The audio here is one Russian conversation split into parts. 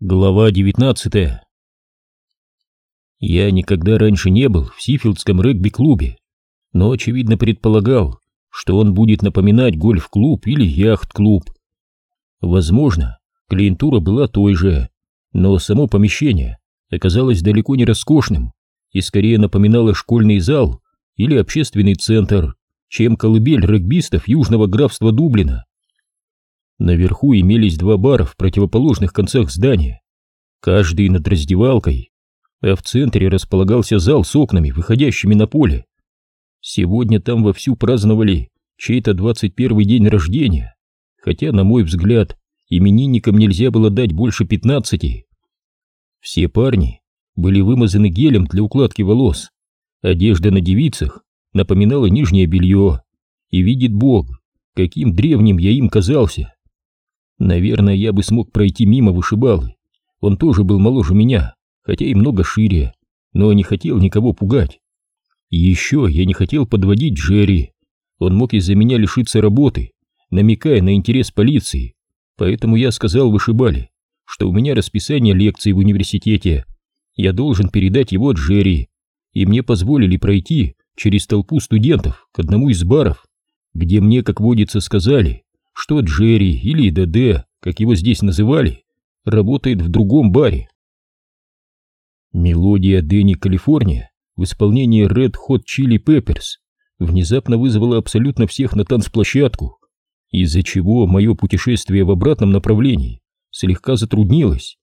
Глава 19 Я никогда раньше не был в Сифилдском регби-клубе, но очевидно предполагал, что он будет напоминать гольф-клуб или яхт-клуб. Возможно, клиентура была той же, но само помещение оказалось далеко не роскошным и скорее напоминало школьный зал или общественный центр, чем колыбель регбистов южного графства Дублина. Наверху имелись два бара в противоположных концах здания, каждый над раздевалкой, а в центре располагался зал с окнами, выходящими на поле. Сегодня там вовсю праздновали чей-то 21 день рождения, хотя, на мой взгляд, именинникам нельзя было дать больше 15. Все парни были вымазаны гелем для укладки волос, одежда на девицах напоминала нижнее белье, и видит Бог, каким древним я им казался. Наверное, я бы смог пройти мимо вышибалы. Он тоже был моложе меня, хотя и много шире, но не хотел никого пугать. еще я не хотел подводить Джерри. Он мог из-за меня лишиться работы, намекая на интерес полиции. Поэтому я сказал вышибале, что у меня расписание лекций в университете. Я должен передать его Джерри. И мне позволили пройти через толпу студентов к одному из баров, где мне, как водится, сказали, что Джерри или ДД, как его здесь называли, работает в другом баре. Мелодия Дэнни Калифорния в исполнении Red Hot Chili Peppers внезапно вызвала абсолютно всех на танцплощадку, из-за чего мое путешествие в обратном направлении слегка затруднилось.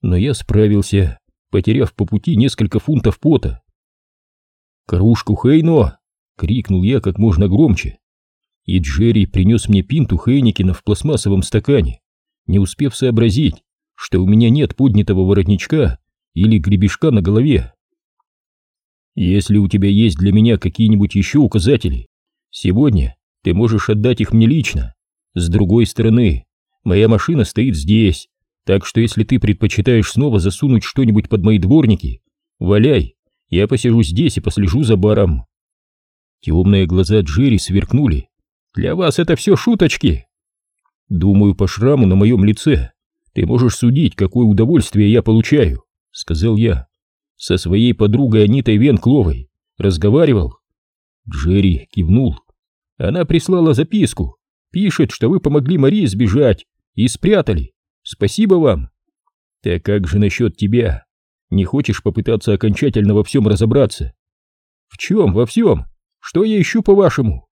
Но я справился, потеряв по пути несколько фунтов пота. «Кружку Хейно!» — крикнул я как можно громче, и Джерри принес мне пинту Хейникина в пластмассовом стакане, не успев сообразить, что у меня нет поднятого воротничка или гребешка на голове. Если у тебя есть для меня какие-нибудь еще указатели, сегодня ты можешь отдать их мне лично. С другой стороны, моя машина стоит здесь, так что если ты предпочитаешь снова засунуть что-нибудь под мои дворники, валяй, я посижу здесь и послежу за баром. Темные глаза Джерри сверкнули, для вас это все шуточки. Думаю, по шраму на моем лице ты можешь судить, какое удовольствие я получаю, сказал я. Со своей подругой Анитой Венкловой разговаривал. Джерри кивнул. Она прислала записку. Пишет, что вы помогли Марии сбежать и спрятали. Спасибо вам. Так как же насчет тебя? Не хочешь попытаться окончательно во всем разобраться? В чем во всем? Что я ищу, по-вашему?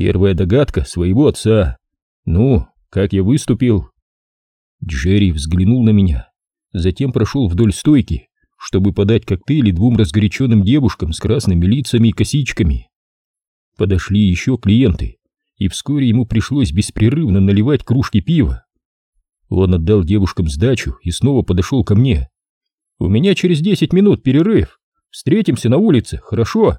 Первая догадка своего отца. Ну, как я выступил? Джерри взглянул на меня, затем прошел вдоль стойки, чтобы подать коктейли двум разгоряченным девушкам с красными лицами и косичками. Подошли еще клиенты, и вскоре ему пришлось беспрерывно наливать кружки пива. Он отдал девушкам сдачу и снова подошел ко мне. «У меня через десять минут перерыв. Встретимся на улице, хорошо?»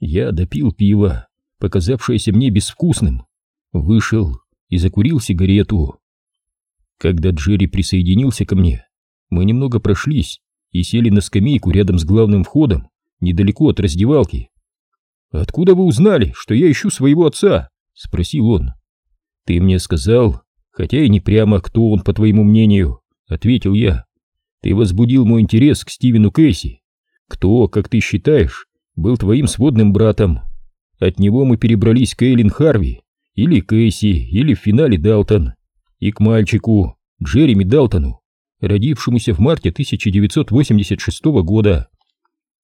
Я допил пиво показавшееся мне безвкусным, вышел и закурил сигарету. Когда Джерри присоединился ко мне, мы немного прошлись и сели на скамейку рядом с главным входом, недалеко от раздевалки. «Откуда вы узнали, что я ищу своего отца?» — спросил он. «Ты мне сказал, хотя и не прямо, кто он, по твоему мнению», — ответил я. «Ты возбудил мой интерес к Стивену Кейси. Кто, как ты считаешь, был твоим сводным братом?» От него мы перебрались к Эйлин Харви, или Кейси, или в финале Далтон, и к мальчику Джереми Далтону, родившемуся в марте 1986 года.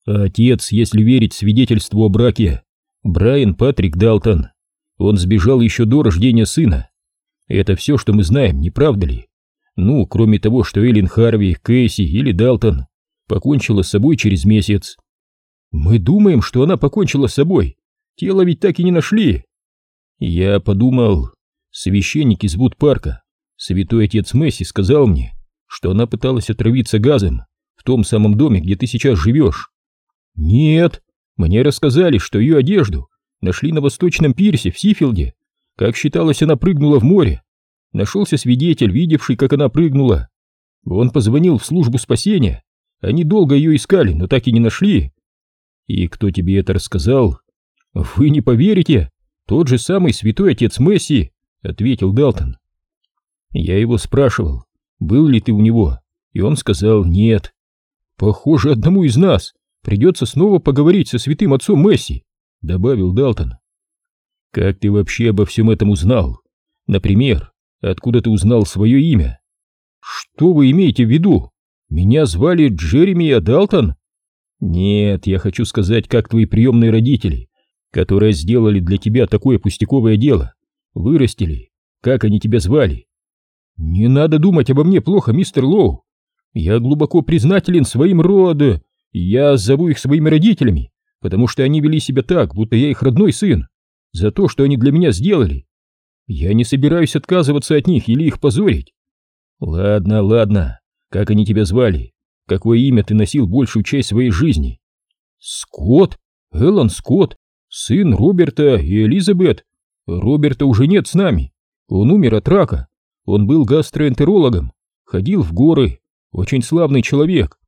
А отец, если верить свидетельству о браке, Брайан Патрик Далтон. Он сбежал еще до рождения сына. Это все, что мы знаем, не правда ли? Ну, кроме того, что Эйлин Харви, Кейси или Далтон покончила с собой через месяц. Мы думаем, что она покончила с собой, Тело ведь так и не нашли. Я подумал, священник из Вуд-парка, святой отец Месси, сказал мне, что она пыталась отравиться газом в том самом доме, где ты сейчас живешь. Нет, мне рассказали, что ее одежду нашли на восточном пирсе в Сифилде. Как считалось, она прыгнула в море. Нашелся свидетель, видевший, как она прыгнула. Он позвонил в службу спасения. Они долго ее искали, но так и не нашли. И кто тебе это рассказал? «Вы не поверите, тот же самый святой отец Месси», — ответил Далтон. Я его спрашивал, был ли ты у него, и он сказал нет. Похоже, одному из нас придется снова поговорить со святым отцом Месси, добавил Далтон. Как ты вообще обо всем этом узнал? Например, откуда ты узнал свое имя? Что вы имеете в виду? Меня звали Джеремия Далтон? Нет, я хочу сказать, как твои приемные родители, которые сделали для тебя такое пустяковое дело, вырастили, как они тебя звали. Не надо думать обо мне плохо, мистер Лоу. Я глубоко признателен своим роду. Я зову их своими родителями, потому что они вели себя так, будто я их родной сын, за то, что они для меня сделали. Я не собираюсь отказываться от них или их позорить. Ладно, ладно, как они тебя звали? Какое имя ты носил большую часть своей жизни? Скотт, Эллен Скотт, сын Роберта и Элизабет. Роберта уже нет с нами. Он умер от рака. Он был гастроэнтерологом, ходил в горы, очень славный человек.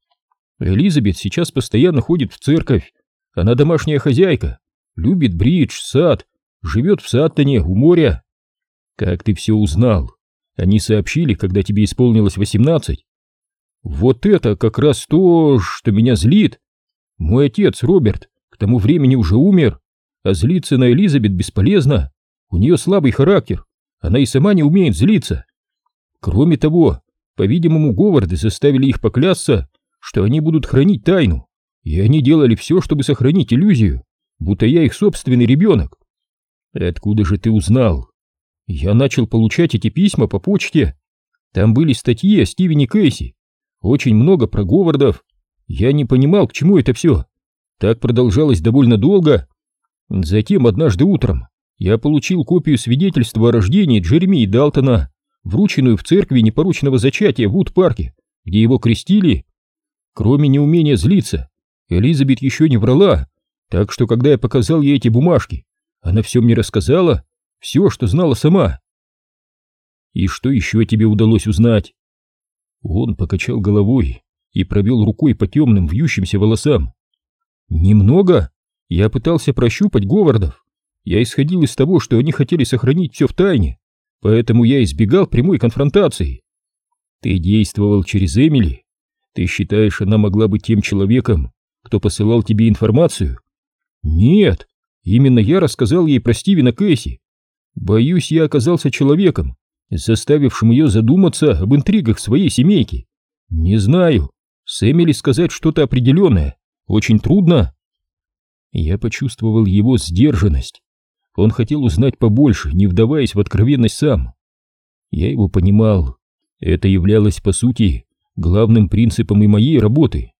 Элизабет сейчас постоянно ходит в церковь. Она домашняя хозяйка, любит бридж, сад, живет в Саттоне, у моря. Как ты все узнал? Они сообщили, когда тебе исполнилось восемнадцать. Вот это как раз то, что меня злит. Мой отец, Роберт, к тому времени уже умер, а злиться на Элизабет бесполезно. У нее слабый характер, она и сама не умеет злиться. Кроме того, по-видимому, Говарды заставили их поклясться, что они будут хранить тайну, и они делали все, чтобы сохранить иллюзию, будто я их собственный ребенок. Откуда же ты узнал? Я начал получать эти письма по почте. Там были статьи о Стивене Кейси, очень много про Говардов. Я не понимал, к чему это все. Так продолжалось довольно долго. Затем однажды утром я получил копию свидетельства о рождении Джеремии Далтона, врученную в церкви непорочного зачатия в Вуд-парке, где его крестили. Кроме неумения злиться, Элизабет еще не врала, так что когда я показал ей эти бумажки, она все мне рассказала, все, что знала сама. И что еще тебе удалось узнать? Он покачал головой и провел рукой по темным вьющимся волосам. Немного. Я пытался прощупать Говардов. Я исходил из того, что они хотели сохранить все в тайне, поэтому я избегал прямой конфронтации. Ты действовал через Эмили? Ты считаешь, она могла быть тем человеком, кто посылал тебе информацию? Нет, именно я рассказал ей про Стивена Кэсси. Боюсь, я оказался человеком, заставившим ее задуматься об интригах своей семейки. Не знаю, с Эмили сказать что-то определенное очень трудно. Я почувствовал его сдержанность. Он хотел узнать побольше, не вдаваясь в откровенность сам. Я его понимал. Это являлось, по сути, главным принципом и моей работы.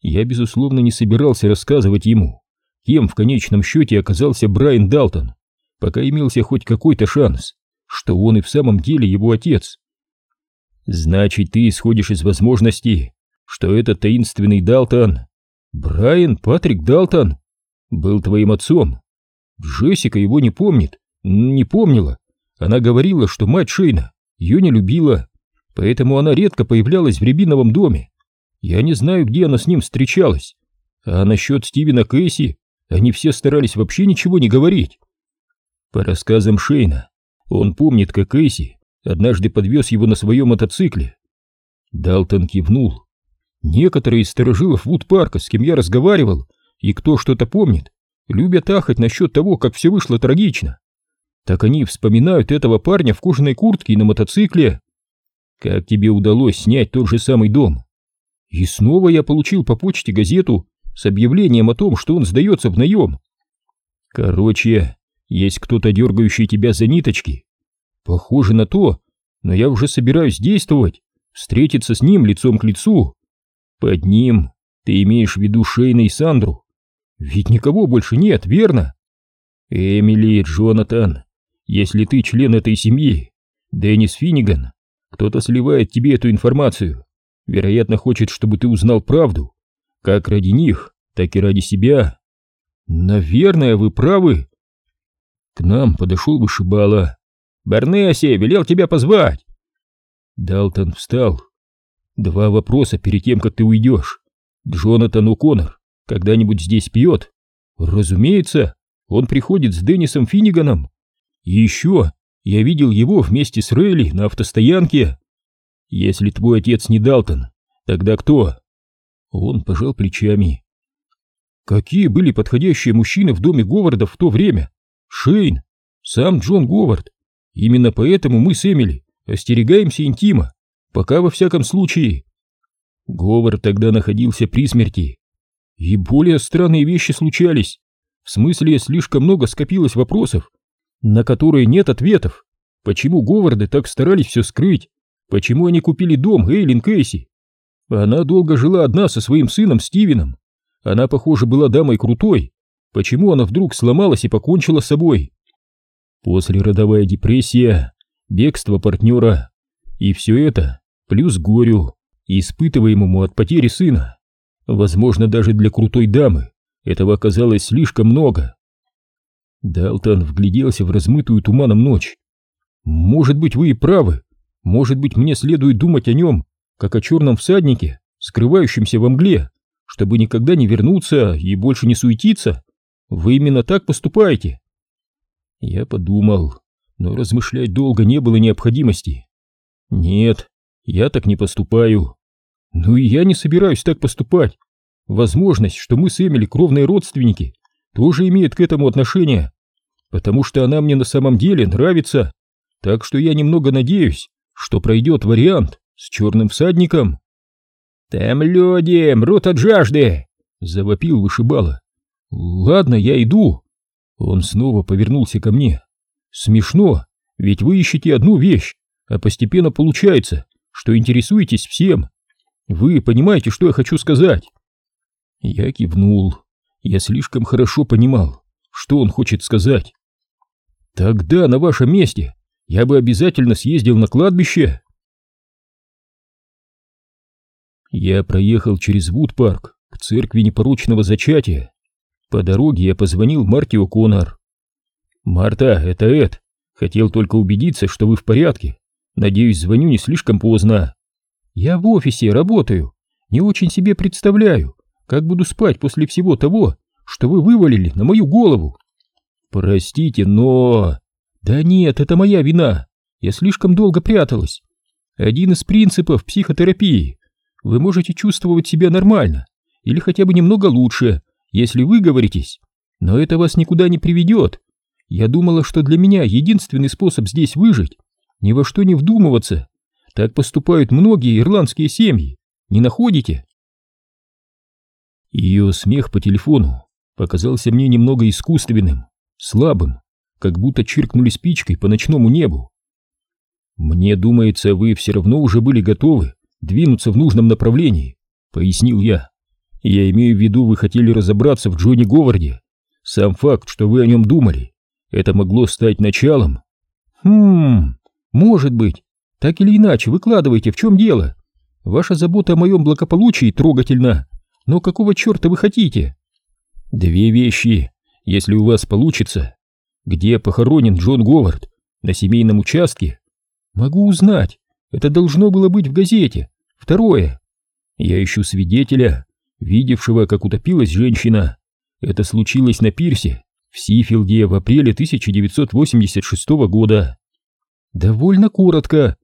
Я, безусловно, не собирался рассказывать ему, кем в конечном счете оказался Брайан Далтон, пока имелся хоть какой-то шанс, что он и в самом деле его отец. Значит, ты исходишь из возможности, что этот таинственный Далтон, Брайан Патрик Далтон, был твоим отцом. Джессика его не помнит, не помнила. Она говорила, что мать Шейна ее не любила, поэтому она редко появлялась в Рябиновом доме. Я не знаю, где она с ним встречалась. А насчет Стивена Кэсси они все старались вообще ничего не говорить. По рассказам Шейна, он помнит, как Эйси однажды подвез его на своем мотоцикле. Далтон кивнул. Некоторые из сторожилов Вуд-парка, с кем я разговаривал, и кто что-то помнит, любят ахать насчет того, как все вышло трагично. Так они вспоминают этого парня в кожаной куртке и на мотоцикле. Как тебе удалось снять тот же самый дом? И снова я получил по почте газету с объявлением о том, что он сдается в наем. Короче, есть кто-то дергающий тебя за ниточки. Похоже на то, но я уже собираюсь действовать, встретиться с ним лицом к лицу. Под ним ты имеешь в виду Шейна и Сандру. Ведь никого больше нет, верно? Эмили, Джонатан, если ты член этой семьи, Деннис Финниган, кто-то сливает тебе эту информацию. Вероятно, хочет, чтобы ты узнал правду. Как ради них, так и ради себя. Наверное, вы правы, к нам подошел вышибала. «Бернесси велел тебя позвать!» Далтон встал. «Два вопроса перед тем, как ты уйдешь. Джонатан О'Коннор когда-нибудь здесь пьет?» «Разумеется, он приходит с Деннисом Финниганом. И еще я видел его вместе с Рейли на автостоянке». Если твой отец не Далтон, тогда кто? Он пожал плечами. Какие были подходящие мужчины в доме Говарда в то время? Шейн, сам Джон Говард. Именно поэтому мы с Эмили остерегаемся интима, пока во всяком случае. Говард тогда находился при смерти. И более странные вещи случались. В смысле, слишком много скопилось вопросов, на которые нет ответов. Почему Говарды так старались все скрыть? Почему они купили дом Эйлин Кейси? Она долго жила одна со своим сыном Стивеном. Она, похоже, была дамой крутой. Почему она вдруг сломалась и покончила с собой? После родовая депрессия, бегство партнера. И все это плюс горю, испытываемому от потери сына. Возможно, даже для крутой дамы этого оказалось слишком много. Далтон вгляделся в размытую туманом ночь. Может быть, вы и правы. Может быть, мне следует думать о нем, как о черном всаднике, скрывающемся во мгле, чтобы никогда не вернуться и больше не суетиться. Вы именно так поступаете. Я подумал, но размышлять долго не было необходимости. Нет, я так не поступаю. Ну и я не собираюсь так поступать. Возможность, что мы с Эмили кровные родственники, тоже имеет к этому отношение, потому что она мне на самом деле нравится. Так что я немного надеюсь, что пройдет вариант с черным всадником. «Там люди мрут от жажды!» — завопил вышибала. «Ладно, я иду». Он снова повернулся ко мне. «Смешно, ведь вы ищете одну вещь, а постепенно получается, что интересуетесь всем. Вы понимаете, что я хочу сказать?» Я кивнул. Я слишком хорошо понимал, что он хочет сказать. «Тогда на вашем месте я бы обязательно съездил на кладбище. Я проехал через Вуд-парк к церкви непорочного зачатия. По дороге я позвонил Марте О'Коннор. «Марта, это Эд. Хотел только убедиться, что вы в порядке. Надеюсь, звоню не слишком поздно». «Я в офисе работаю. Не очень себе представляю, как буду спать после всего того, что вы вывалили на мою голову». «Простите, но...» Да нет, это моя вина. Я слишком долго пряталась. Один из принципов психотерапии. Вы можете чувствовать себя нормально или хотя бы немного лучше, если вы говоритесь. Но это вас никуда не приведет. Я думала, что для меня единственный способ здесь выжить — ни во что не вдумываться. Так поступают многие ирландские семьи. Не находите? Ее смех по телефону показался мне немного искусственным, слабым как будто чиркнули спичкой по ночному небу. «Мне думается, вы все равно уже были готовы двинуться в нужном направлении», — пояснил я. «Я имею в виду, вы хотели разобраться в Джонни Говарде. Сам факт, что вы о нем думали, это могло стать началом». «Хм, может быть. Так или иначе, выкладывайте, в чем дело. Ваша забота о моем благополучии трогательна, но какого черта вы хотите?» «Две вещи. Если у вас получится, где похоронен Джон Говард? На семейном участке? Могу узнать. Это должно было быть в газете. Второе. Я ищу свидетеля, видевшего, как утопилась женщина. Это случилось на пирсе в Сифилде в апреле 1986 года. Довольно коротко.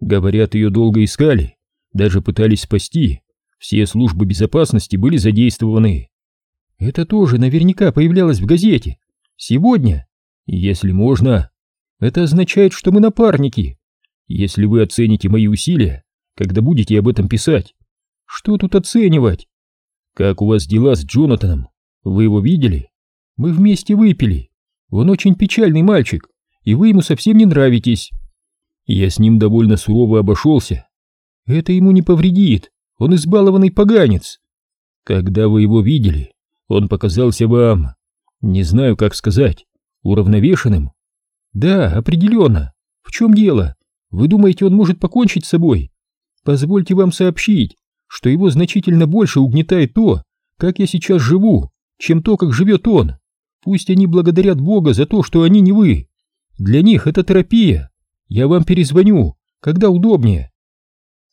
Говорят, ее долго искали, даже пытались спасти. Все службы безопасности были задействованы. Это тоже наверняка появлялось в газете. Сегодня если можно, это означает, что мы напарники. Если вы оцените мои усилия, когда будете об этом писать, что тут оценивать? Как у вас дела с Джонатаном? Вы его видели? Мы вместе выпили. Он очень печальный мальчик, и вы ему совсем не нравитесь. Я с ним довольно сурово обошелся. Это ему не повредит, он избалованный поганец. Когда вы его видели, он показался вам... Не знаю, как сказать уравновешенным? Да, определенно. В чем дело? Вы думаете, он может покончить с собой? Позвольте вам сообщить, что его значительно больше угнетает то, как я сейчас живу, чем то, как живет он. Пусть они благодарят Бога за то, что они не вы. Для них это терапия. Я вам перезвоню, когда удобнее.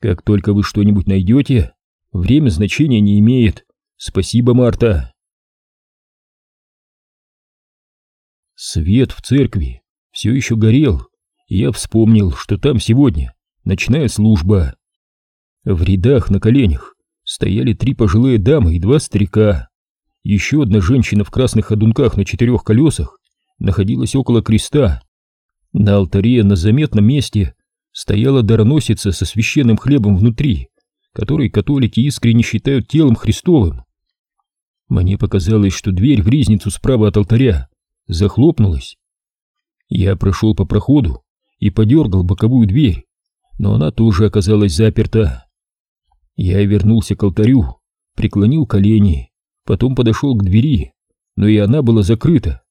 Как только вы что-нибудь найдете, время значения не имеет. Спасибо, Марта. Свет в церкви все еще горел, и я вспомнил, что там сегодня ночная служба. В рядах на коленях стояли три пожилые дамы и два старика. Еще одна женщина в красных ходунках на четырех колесах находилась около креста. На алтаре на заметном месте стояла дароносица со священным хлебом внутри, который католики искренне считают телом Христовым. Мне показалось, что дверь в ризницу справа от алтаря захлопнулась. Я прошел по проходу и подергал боковую дверь, но она тоже оказалась заперта. Я вернулся к алтарю, преклонил колени, потом подошел к двери, но и она была закрыта.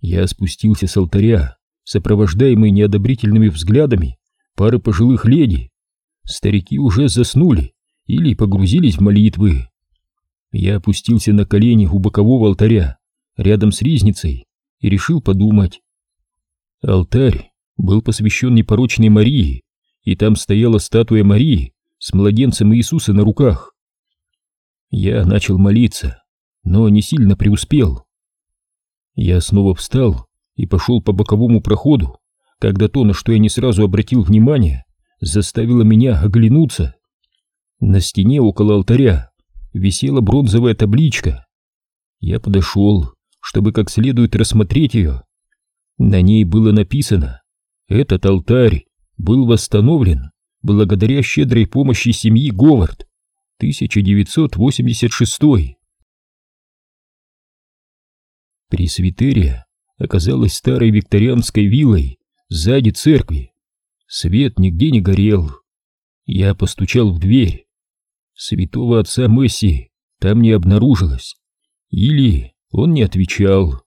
Я спустился с алтаря, сопровождаемый неодобрительными взглядами пары пожилых леди. Старики уже заснули или погрузились в молитвы. Я опустился на колени у бокового алтаря, рядом с ризницей, и решил подумать. Алтарь был посвящен непорочной Марии, и там стояла статуя Марии с младенцем Иисуса на руках. Я начал молиться, но не сильно преуспел. Я снова встал и пошел по боковому проходу, когда то, на что я не сразу обратил внимание, заставило меня оглянуться. На стене около алтаря висела бронзовая табличка. Я подошел, чтобы как следует рассмотреть ее. На ней было написано «Этот алтарь был восстановлен благодаря щедрой помощи семьи Говард, 1986». Пресвитерия оказалась старой викторианской виллой сзади церкви. Свет нигде не горел. Я постучал в дверь. Святого отца Месси там не обнаружилось. Или он не отвечал.